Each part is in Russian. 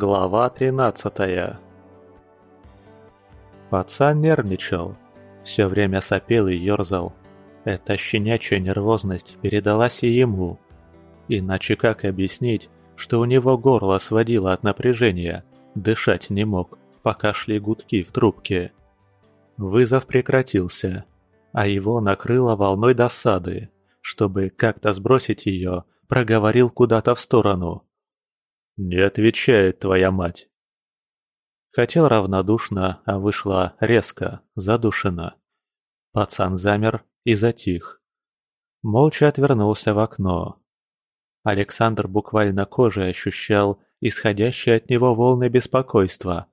Глава 13 Пацан нервничал. Все время сопел и ерзал. Эта щенячья нервозность передалась и ему. Иначе как объяснить, что у него горло сводило от напряжения, дышать не мог, пока шли гудки в трубке. Вызов прекратился, а его накрыло волной досады. Чтобы как-то сбросить ее, проговорил куда-то в сторону – «Не отвечает твоя мать». Хотел равнодушно, а вышла резко, задушенно. Пацан замер и затих. Молча отвернулся в окно. Александр буквально кожей ощущал исходящие от него волны беспокойства.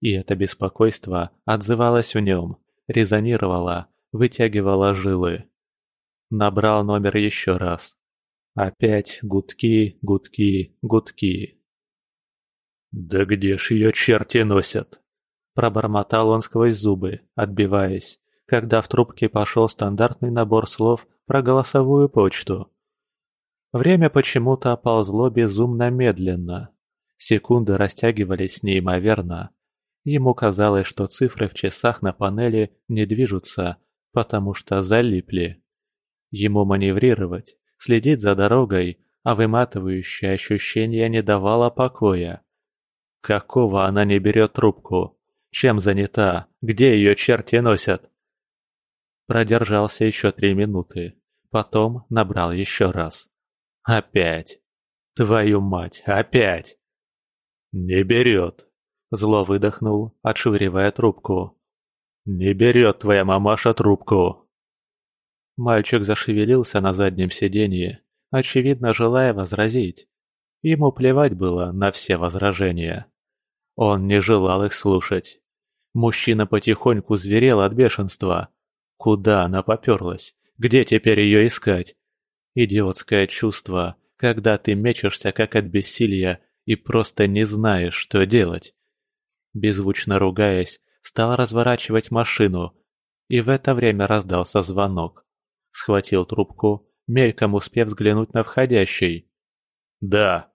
И это беспокойство отзывалось в нем, резонировало, вытягивало жилы. Набрал номер еще раз. Опять гудки, гудки, гудки. «Да где ж ее черти носят?» Пробормотал он сквозь зубы, отбиваясь, когда в трубке пошел стандартный набор слов про голосовую почту. Время почему-то ползло безумно медленно. Секунды растягивались неимоверно. Ему казалось, что цифры в часах на панели не движутся, потому что залипли. Ему маневрировать, следить за дорогой, а выматывающее ощущение не давало покоя. Какого она не берет трубку? Чем занята? Где ее черти носят? Продержался еще три минуты. Потом набрал еще раз. Опять. Твою мать, опять. Не берет. Зло выдохнул, отшвыривая трубку. «Не берет твоя мамаша трубку!» Мальчик зашевелился на заднем сиденье, очевидно желая возразить. Ему плевать было на все возражения. Он не желал их слушать. Мужчина потихоньку зверел от бешенства. Куда она поперлась? Где теперь ее искать? Идиотское чувство, когда ты мечешься как от бессилия и просто не знаешь, что делать. Беззвучно ругаясь, стал разворачивать машину, и в это время раздался звонок. Схватил трубку, мельком успев взглянуть на входящий. «Да».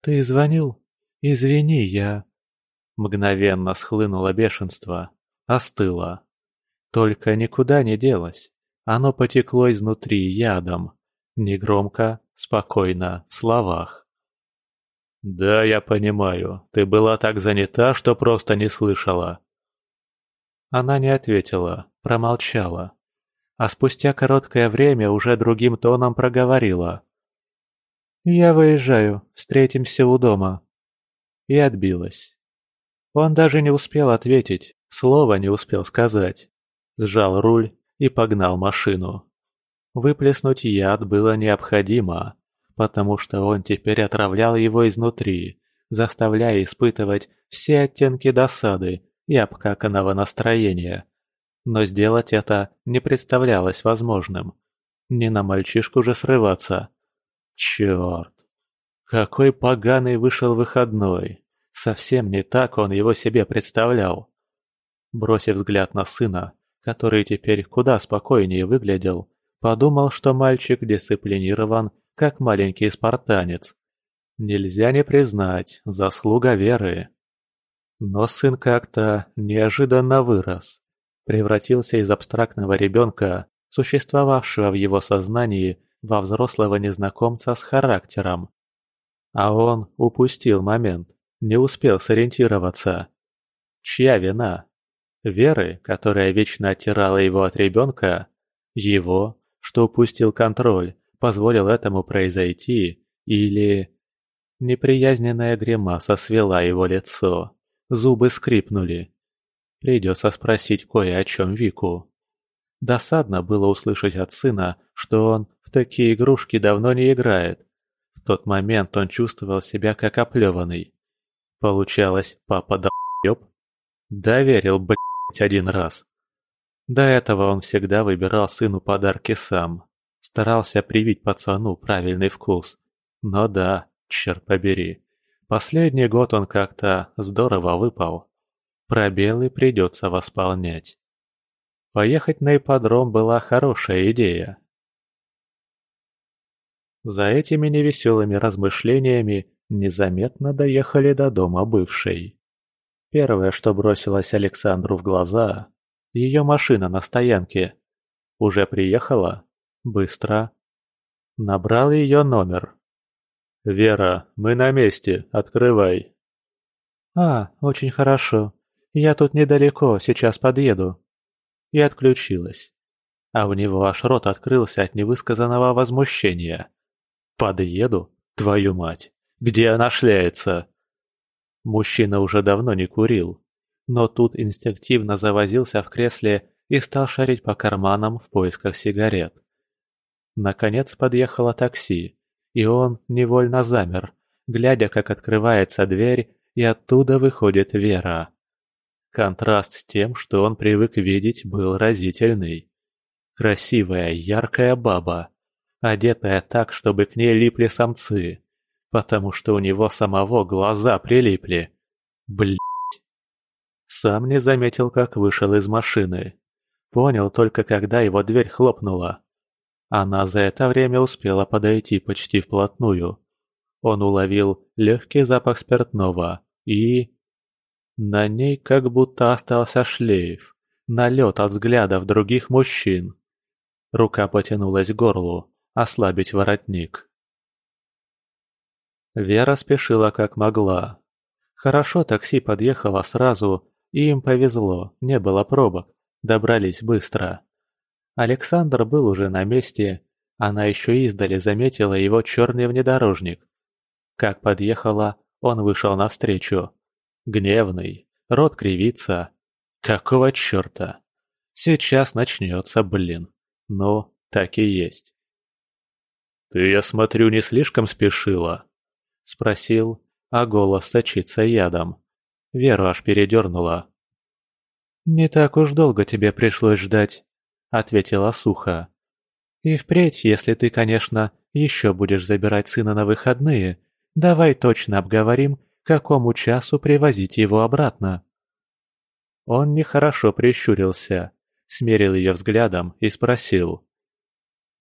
«Ты звонил? Извини, я...» Мгновенно схлынуло бешенство, остыло. Только никуда не делось. Оно потекло изнутри ядом. Негромко, спокойно, в словах. «Да, я понимаю. Ты была так занята, что просто не слышала». Она не ответила, промолчала. А спустя короткое время уже другим тоном проговорила. «Я выезжаю, встретимся у дома». И отбилась. Он даже не успел ответить, слова не успел сказать. Сжал руль и погнал машину. Выплеснуть яд было необходимо, потому что он теперь отравлял его изнутри, заставляя испытывать все оттенки досады и обкаканного настроения. Но сделать это не представлялось возможным. Не на мальчишку же срываться. Черт! Какой поганый вышел выходной! Совсем не так он его себе представлял. Бросив взгляд на сына, который теперь куда спокойнее выглядел, подумал, что мальчик дисциплинирован, как маленький спартанец. Нельзя не признать, заслуга веры. Но сын как-то неожиданно вырос, превратился из абстрактного ребенка, существовавшего в его сознании, во взрослого незнакомца с характером. А он упустил момент. Не успел сориентироваться. Чья вина? Веры, которая вечно оттирала его от ребенка? Его, что упустил контроль, позволил этому произойти? Или... Неприязненная гримаса свела его лицо. Зубы скрипнули. Придется спросить кое о чем Вику. Досадно было услышать от сына, что он в такие игрушки давно не играет. В тот момент он чувствовал себя как оплеванный. Получалось, папа долбёб? Доверил, блядь, один раз. До этого он всегда выбирал сыну подарки сам. Старался привить пацану правильный вкус. Но да, черт побери. Последний год он как-то здорово выпал. Пробелы придется восполнять. Поехать на ипподром была хорошая идея. За этими невеселыми размышлениями незаметно доехали до дома бывшей. Первое, что бросилось Александру в глаза – ее машина на стоянке. Уже приехала? Быстро. Набрал ее номер. «Вера, мы на месте, открывай». «А, очень хорошо. Я тут недалеко, сейчас подъеду». И отключилась. А у него аж рот открылся от невысказанного возмущения. «Подъеду? Твою мать! Где она шляется?» Мужчина уже давно не курил, но тут инстинктивно завозился в кресле и стал шарить по карманам в поисках сигарет. Наконец подъехало такси, и он невольно замер, глядя, как открывается дверь, и оттуда выходит Вера. Контраст с тем, что он привык видеть, был разительный. Красивая, яркая баба, одетая так, чтобы к ней липли самцы, потому что у него самого глаза прилипли. Блять. Сам не заметил, как вышел из машины. Понял только, когда его дверь хлопнула. Она за это время успела подойти почти вплотную. Он уловил легкий запах спиртного и... На ней как будто остался шлейф, налет от взглядов других мужчин. Рука потянулась к горлу, ослабить воротник. Вера спешила как могла. Хорошо такси подъехало сразу, и им повезло, не было пробок, добрались быстро. Александр был уже на месте, она еще издали заметила его черный внедорожник. Как подъехала, он вышел навстречу. Гневный, рот кривится. Какого черта? Сейчас начнется, блин. Ну, так и есть. «Ты, я смотрю, не слишком спешила?» — спросил, а голос сочится ядом. Веру аж передернула. «Не так уж долго тебе пришлось ждать», — ответила сухо. «И впредь, если ты, конечно, еще будешь забирать сына на выходные, давай точно обговорим, к какому часу привозить его обратно». Он нехорошо прищурился, смерил ее взглядом и спросил.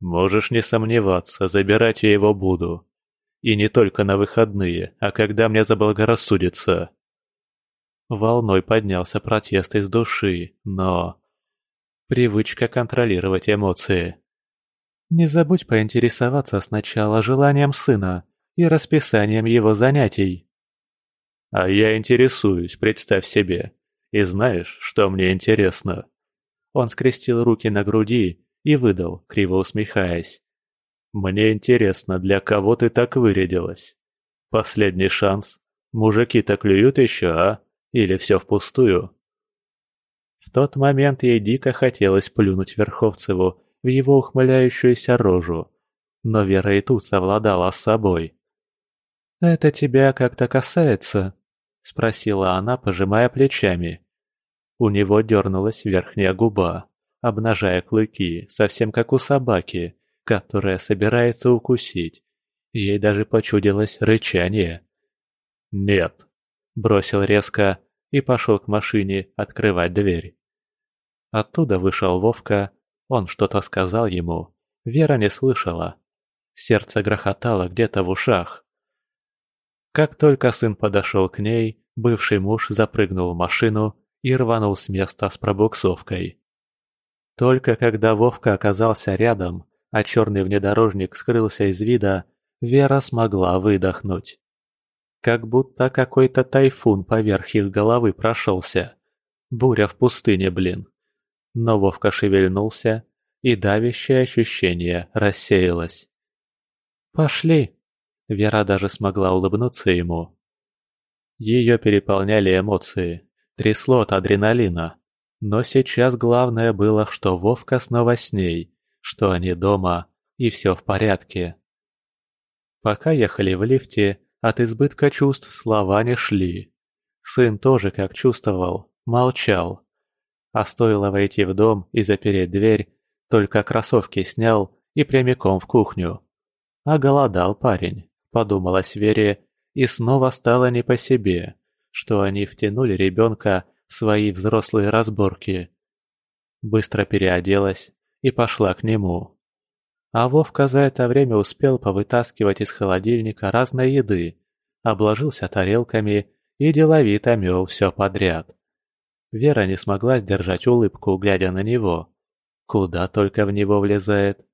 «Можешь не сомневаться, забирать я его буду. И не только на выходные, а когда мне заблагорассудится. Волной поднялся протест из души, но... Привычка контролировать эмоции. Не забудь поинтересоваться сначала желанием сына и расписанием его занятий. А я интересуюсь, представь себе. И знаешь, что мне интересно? Он скрестил руки на груди и выдал, криво усмехаясь. Мне интересно, для кого ты так вырядилась? Последний шанс. Мужики-то клюют еще, а? Или все впустую?» В тот момент ей дико хотелось плюнуть Верховцеву в его ухмыляющуюся рожу, но Вера и тут совладала с собой. «Это тебя как-то касается?» — спросила она, пожимая плечами. У него дернулась верхняя губа, обнажая клыки, совсем как у собаки, которая собирается укусить. Ей даже почудилось рычание. «Нет», — бросил резко и пошел к машине открывать дверь. Оттуда вышел Вовка, он что-то сказал ему, Вера не слышала. Сердце грохотало где-то в ушах. Как только сын подошел к ней, бывший муж запрыгнул в машину и рванул с места с пробуксовкой. Только когда Вовка оказался рядом, а черный внедорожник скрылся из вида, Вера смогла выдохнуть. Как будто какой-то тайфун поверх их головы прошелся. Буря в пустыне, блин. Но Вовка шевельнулся, и давящее ощущение рассеялось. «Пошли!» Вера даже смогла улыбнуться ему. Ее переполняли эмоции, трясло от адреналина. Но сейчас главное было, что Вовка снова с ней, что они дома, и все в порядке. Пока ехали в лифте, от избытка чувств слова не шли. Сын тоже, как чувствовал, молчал. А стоило войти в дом и запереть дверь, только кроссовки снял и прямиком в кухню. А голодал парень, подумалось Вере, и снова стало не по себе, что они втянули ребенка в свои взрослые разборки. Быстро переоделась, и пошла к нему. А Вовка за это время успел повытаскивать из холодильника разной еды, обложился тарелками и деловито мел все подряд. Вера не смогла сдержать улыбку, глядя на него. Куда только в него влезает.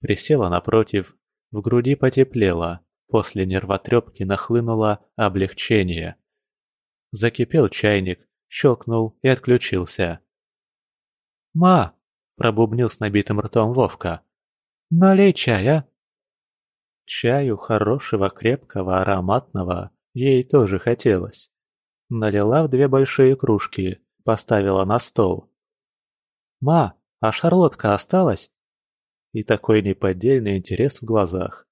Присела напротив, в груди потеплело, после нервотрепки нахлынуло облегчение. Закипел чайник, щелкнул и отключился. «Ма!» – пробубнил с набитым ртом Вовка. «Налей чая!» Чаю хорошего, крепкого, ароматного ей тоже хотелось. Налила в две большие кружки, поставила на стол. «Ма, а шарлотка осталась?» И такой неподдельный интерес в глазах.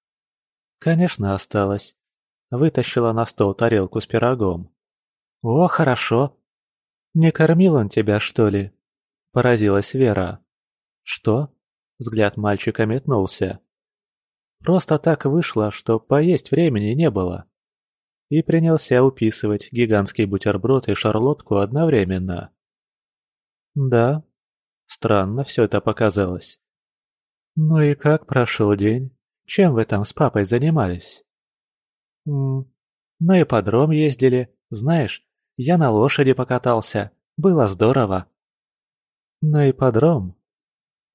«Конечно, осталась». Вытащила на стол тарелку с пирогом. «О, хорошо!» «Не кормил он тебя, что ли?» Поразилась Вера. «Что?» Взгляд мальчика метнулся. «Просто так вышло, что поесть времени не было». И принялся уписывать гигантский бутерброд и шарлотку одновременно. «Да, странно все это показалось. «Ну и как прошел день? Чем вы там с папой занимались?» «М «На ипподром ездили. Знаешь, я на лошади покатался. Было здорово». «На ипподром?»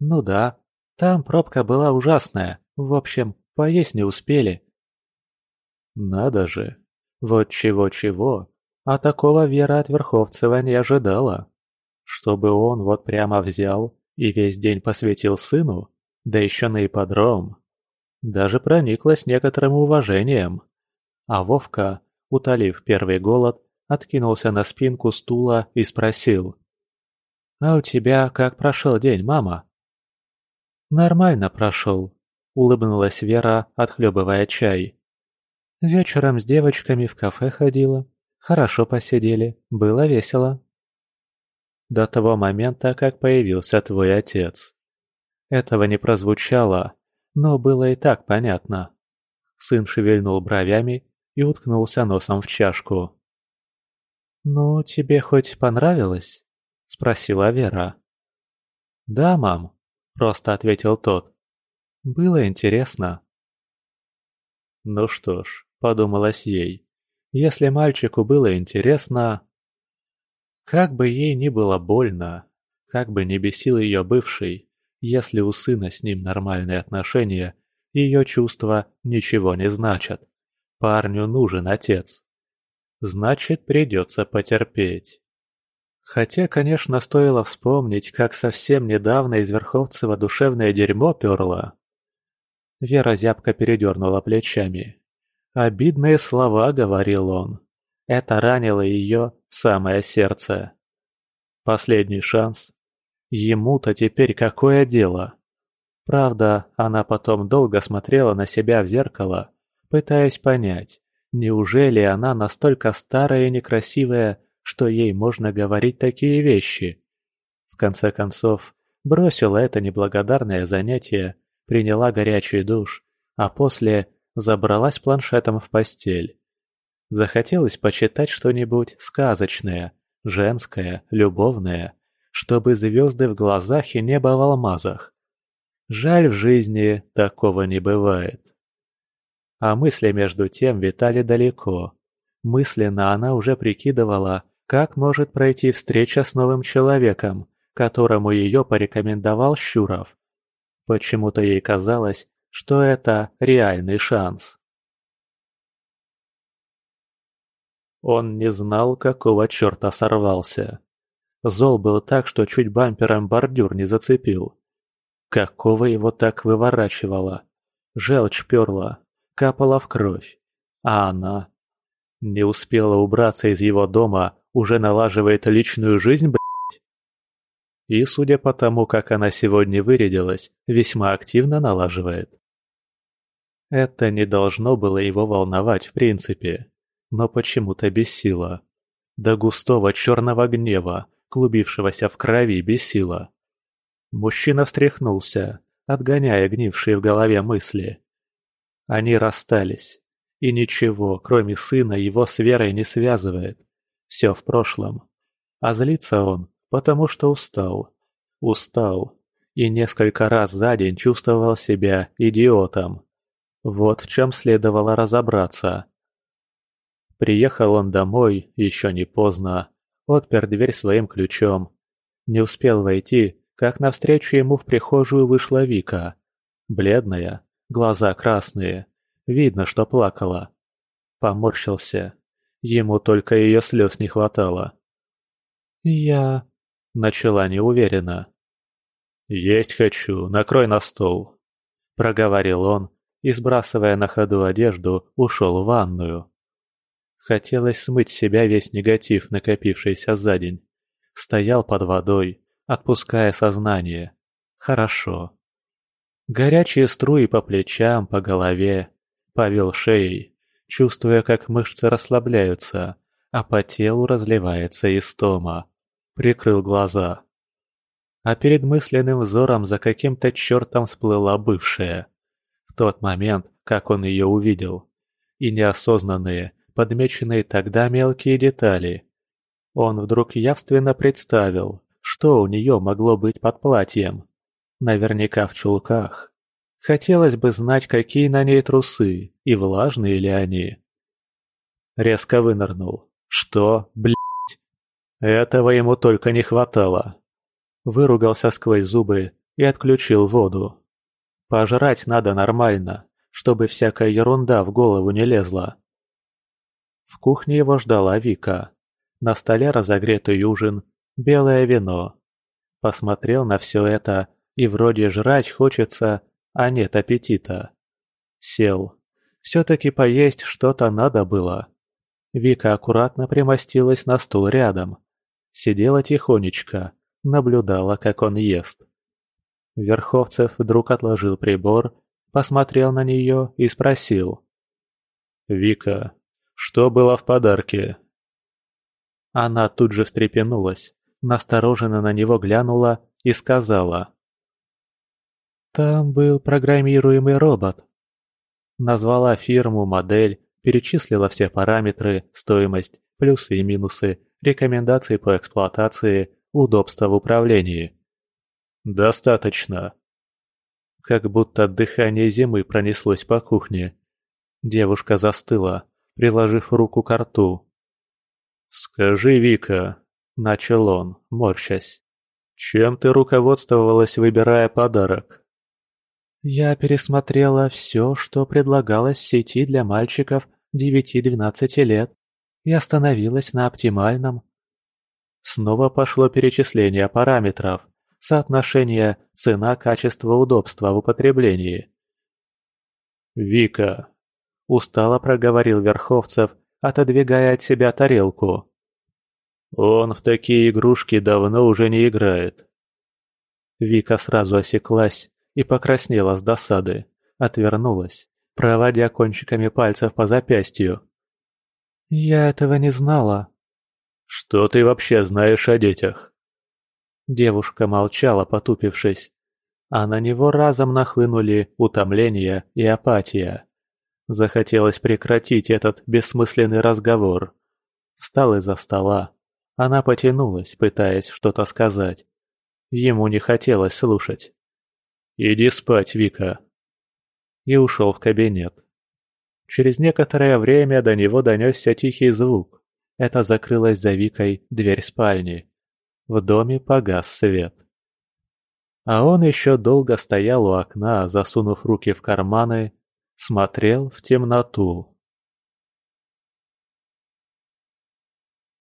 «Ну да. Там пробка была ужасная. В общем, поесть не успели». «Надо же. Вот чего-чего. А такого Вера от Верховцева не ожидала. Чтобы он вот прямо взял и весь день посвятил сыну?» да еще на ипподром. Даже прониклась некоторым уважением. А Вовка, утолив первый голод, откинулся на спинку стула и спросил. «А у тебя как прошел день, мама?» «Нормально прошел», — улыбнулась Вера, отхлебывая чай. «Вечером с девочками в кафе ходила. Хорошо посидели, было весело». «До того момента, как появился твой отец», этого не прозвучало, но было и так понятно. Сын шевельнул бровями и уткнулся носом в чашку. «Ну, тебе хоть понравилось?» – спросила Вера. «Да, мам», – просто ответил тот. «Было интересно». Ну что ж, подумалось ей, если мальчику было интересно... Как бы ей ни было больно, как бы ни бесил ее бывший, если у сына с ним нормальные отношения, ее чувства ничего не значат. Парню нужен отец. Значит, придется потерпеть. Хотя, конечно, стоило вспомнить, как совсем недавно из Верховцева душевное дерьмо перло. Вера зябко передернула плечами. Обидные слова, говорил он. Это ранило ее самое сердце. Последний шанс Ему-то теперь какое дело? Правда, она потом долго смотрела на себя в зеркало, пытаясь понять, неужели она настолько старая и некрасивая, что ей можно говорить такие вещи? В конце концов, бросила это неблагодарное занятие, приняла горячий душ, а после забралась планшетом в постель. Захотелось почитать что-нибудь сказочное, женское, любовное – чтобы звезды в глазах и небо в алмазах. Жаль, в жизни такого не бывает. А мысли между тем витали далеко. Мысленно она уже прикидывала, как может пройти встреча с новым человеком, которому ее порекомендовал Щуров. Почему-то ей казалось, что это реальный шанс. Он не знал, какого черта сорвался. Зол был так, что чуть бампером бордюр не зацепил. Какого его так выворачивало? Желчь перла, капала в кровь. А она... Не успела убраться из его дома, уже налаживает личную жизнь, блядь. И, судя по тому, как она сегодня вырядилась, весьма активно налаживает. Это не должно было его волновать в принципе, но почему-то бесило. До густого черного гнева, клубившегося в крови бесило. Мужчина встряхнулся, отгоняя гнившие в голове мысли. Они расстались, и ничего, кроме сына, его с Верой не связывает. Все в прошлом. А злится он, потому что устал. Устал. И несколько раз за день чувствовал себя идиотом. Вот в чем следовало разобраться. Приехал он домой, еще не поздно, отпер дверь своим ключом. Не успел войти, как навстречу ему в прихожую вышла Вика. Бледная, глаза красные, видно, что плакала. Поморщился. Ему только ее слез не хватало. «Я...» — начала неуверенно. «Есть хочу, накрой на стол», — проговорил он и, сбрасывая на ходу одежду, ушел в ванную. Хотелось смыть с себя весь негатив, накопившийся за день. Стоял под водой, отпуская сознание. Хорошо. Горячие струи по плечам, по голове. Повел шеей, чувствуя, как мышцы расслабляются, а по телу разливается истома. Прикрыл глаза. А перед мысленным взором за каким-то чертом всплыла бывшая. В тот момент, как он ее увидел. И неосознанные, подмеченные тогда мелкие детали. Он вдруг явственно представил, что у нее могло быть под платьем. Наверняка в чулках. Хотелось бы знать, какие на ней трусы, и влажные ли они. Резко вынырнул. Что, блядь? Этого ему только не хватало. Выругался сквозь зубы и отключил воду. Пожрать надо нормально, чтобы всякая ерунда в голову не лезла. В кухне его ждала Вика. На столе разогретый ужин, белое вино. Посмотрел на все это, и вроде жрать хочется, а нет аппетита. Сел. Все-таки поесть что-то надо было. Вика аккуратно примостилась на стул рядом. Сидела тихонечко, наблюдала, как он ест. Верховцев вдруг отложил прибор, посмотрел на нее и спросил. «Вика, что было в подарке?» Она тут же встрепенулась, настороженно на него глянула и сказала. «Там был программируемый робот». Назвала фирму, модель, перечислила все параметры, стоимость, плюсы и минусы, рекомендации по эксплуатации, удобства в управлении. «Достаточно». Как будто дыхание зимы пронеслось по кухне. Девушка застыла, приложив руку к рту. «Скажи, Вика», — начал он, морщась, — «чем ты руководствовалась, выбирая подарок?» «Я пересмотрела все, что предлагалось в сети для мальчиков 9-12 лет, и остановилась на оптимальном». Снова пошло перечисление параметров, соотношение цена-качество-удобство в употреблении. «Вика», — устало проговорил Верховцев, отодвигая от себя тарелку. «Он в такие игрушки давно уже не играет». Вика сразу осеклась и покраснела с досады, отвернулась, проводя кончиками пальцев по запястью. «Я этого не знала». «Что ты вообще знаешь о детях?» Девушка молчала, потупившись, а на него разом нахлынули утомление и апатия. Захотелось прекратить этот бессмысленный разговор. Встал из-за стола. Она потянулась, пытаясь что-то сказать. Ему не хотелось слушать. «Иди спать, Вика!» И ушел в кабинет. Через некоторое время до него донесся тихий звук. Это закрылась за Викой дверь спальни. В доме погас свет. А он еще долго стоял у окна, засунув руки в карманы, смотрел в темноту.